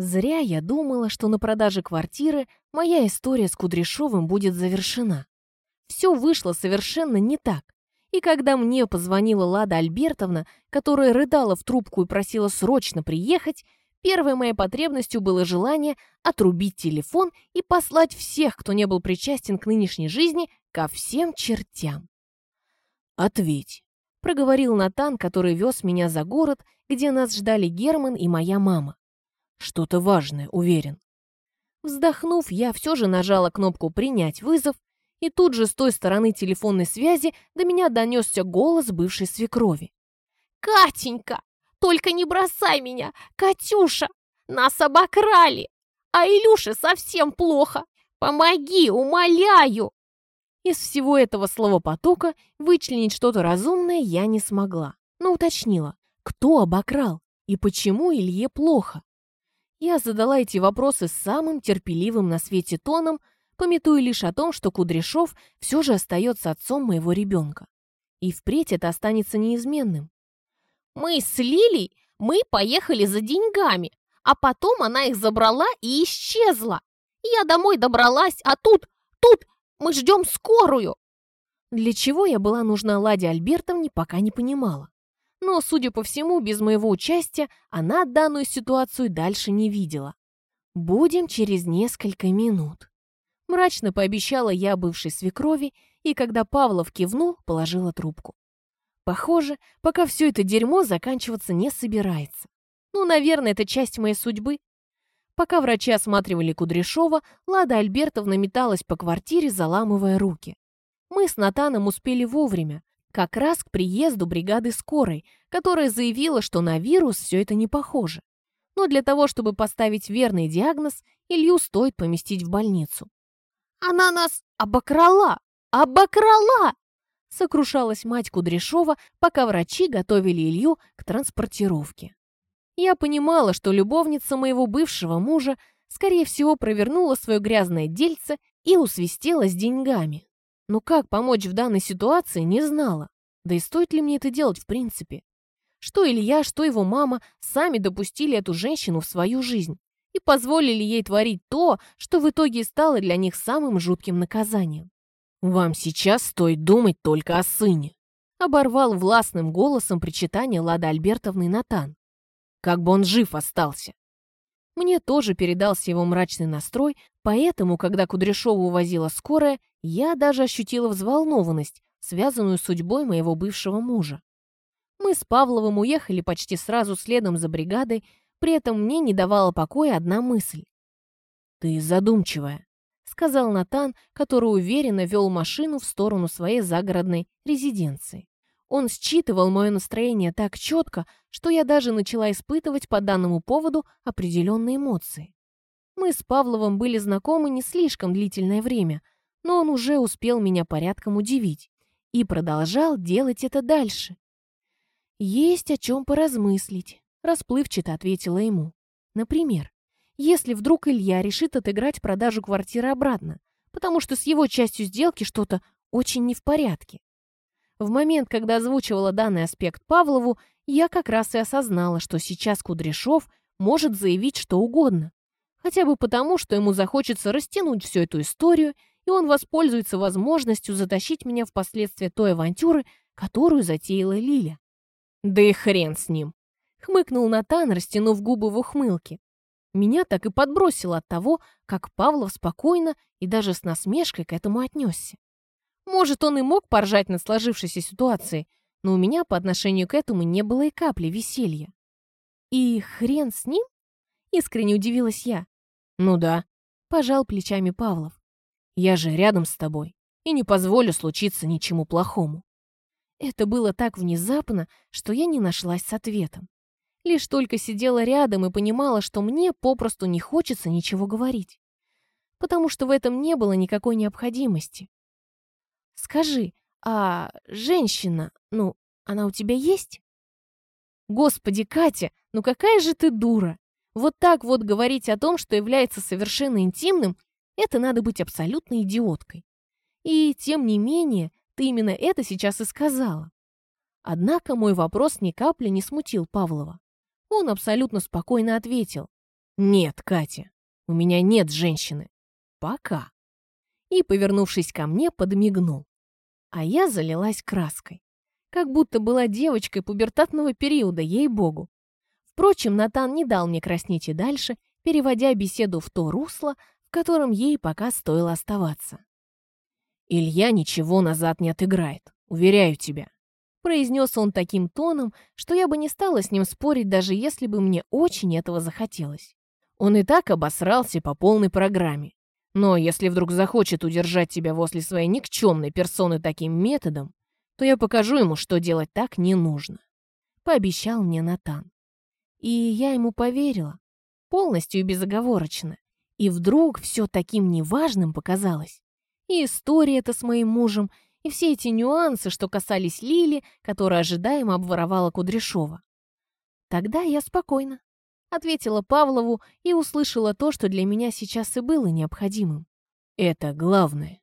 Зря я думала, что на продаже квартиры моя история с Кудряшовым будет завершена. Все вышло совершенно не так. И когда мне позвонила Лада Альбертовна, которая рыдала в трубку и просила срочно приехать, первой моей потребностью было желание отрубить телефон и послать всех, кто не был причастен к нынешней жизни, ко всем чертям. «Ответь», — проговорил Натан, который вез меня за город, где нас ждали Герман и моя мама. «Что-то важное, уверен». Вздохнув, я все же нажала кнопку «Принять вызов», и тут же с той стороны телефонной связи до меня донесся голос бывшей свекрови. «Катенька, только не бросай меня! Катюша! Нас обокрали! А Илюше совсем плохо! Помоги, умоляю!» Из всего этого словопотока вычленить что-то разумное я не смогла, но уточнила, кто обокрал и почему Илье плохо. Я задала эти вопросы самым терпеливым на свете тоном, пометуя лишь о том, что Кудряшов все же остается отцом моего ребенка. И впредь это останется неизменным. «Мы с Лилей, мы поехали за деньгами, а потом она их забрала и исчезла. Я домой добралась, а тут, тут мы ждем скорую!» Для чего я была нужна Ладе Альбертовне, пока не понимала. Но, судя по всему, без моего участия она данную ситуацию дальше не видела. «Будем через несколько минут». Мрачно пообещала я бывшей свекрови, и когда Павлов кивнул, положила трубку. Похоже, пока все это дерьмо заканчиваться не собирается. Ну, наверное, это часть моей судьбы. Пока врачи осматривали Кудряшова, Лада Альбертовна металась по квартире, заламывая руки. Мы с Натаном успели вовремя, как раз к приезду бригады скорой, которая заявила, что на вирус все это не похоже. Но для того, чтобы поставить верный диагноз, Илью стоит поместить в больницу. «Она нас обокрала! Обокрала!» Сокрушалась мать Кудряшова, пока врачи готовили Илью к транспортировке. Я понимала, что любовница моего бывшего мужа, скорее всего, провернула свое грязное дельце и усвистела с деньгами. Но как помочь в данной ситуации, не знала. Да и стоит ли мне это делать в принципе? Что Илья, что его мама сами допустили эту женщину в свою жизнь и позволили ей творить то, что в итоге стало для них самым жутким наказанием. «Вам сейчас стоит думать только о сыне», оборвал властным голосом причитание Лада Альбертовны Натан. Как бы он жив остался. Мне тоже передался его мрачный настрой, поэтому, когда Кудряшова увозила скорая, я даже ощутила взволнованность, связанную с судьбой моего бывшего мужа. Мы с Павловым уехали почти сразу следом за бригадой, при этом мне не давала покоя одна мысль. «Ты задумчивая», — сказал Натан, который уверенно вел машину в сторону своей загородной резиденции. Он считывал мое настроение так четко, что я даже начала испытывать по данному поводу определенные эмоции. Мы с Павловым были знакомы не слишком длительное время, но он уже успел меня порядком удивить и продолжал делать это дальше. «Есть о чем поразмыслить», — расплывчато ответила ему. «Например, если вдруг Илья решит отыграть продажу квартиры обратно, потому что с его частью сделки что-то очень не в порядке. В момент, когда озвучивала данный аспект Павлову, я как раз и осознала, что сейчас Кудряшов может заявить что угодно. Хотя бы потому, что ему захочется растянуть всю эту историю, и он воспользуется возможностью затащить меня в последствия той авантюры, которую затеяла Лиля. «Да и хрен с ним!» — хмыкнул Натан, растянув губы в ухмылке. Меня так и подбросило от того, как Павлов спокойно и даже с насмешкой к этому отнесся. Может, он и мог поржать над сложившейся ситуацией, но у меня по отношению к этому не было и капли веселья. «И хрен с ним?» — искренне удивилась я. «Ну да», — пожал плечами Павлов. «Я же рядом с тобой и не позволю случиться ничему плохому». Это было так внезапно, что я не нашлась с ответом. Лишь только сидела рядом и понимала, что мне попросту не хочется ничего говорить. Потому что в этом не было никакой необходимости. Скажи, а женщина, ну, она у тебя есть? Господи, Катя, ну какая же ты дура! Вот так вот говорить о том, что является совершенно интимным, это надо быть абсолютно идиоткой. И тем не менее, ты именно это сейчас и сказала. Однако мой вопрос ни капли не смутил Павлова. Он абсолютно спокойно ответил. «Нет, Катя, у меня нет женщины. Пока». И, повернувшись ко мне, подмигнул. А я залилась краской. Как будто была девочкой пубертатного периода, ей-богу. Впрочем, Натан не дал мне краснеть и дальше, переводя беседу в то русло, в котором ей пока стоило оставаться. «Илья ничего назад не отыграет, уверяю тебя», произнес он таким тоном, что я бы не стала с ним спорить, даже если бы мне очень этого захотелось. Он и так обосрался по полной программе. Но если вдруг захочет удержать тебя возле своей никчемной персоны таким методом, то я покажу ему, что делать так не нужно. Пообещал мне Натан. И я ему поверила, полностью и безоговорочно. И вдруг все таким неважным показалось. И история эта с моим мужем, и все эти нюансы, что касались Лили, которая ожидаемо обворовала Кудряшова. Тогда я спокойно ответила Павлову и услышала то, что для меня сейчас и было необходимым. Это главное.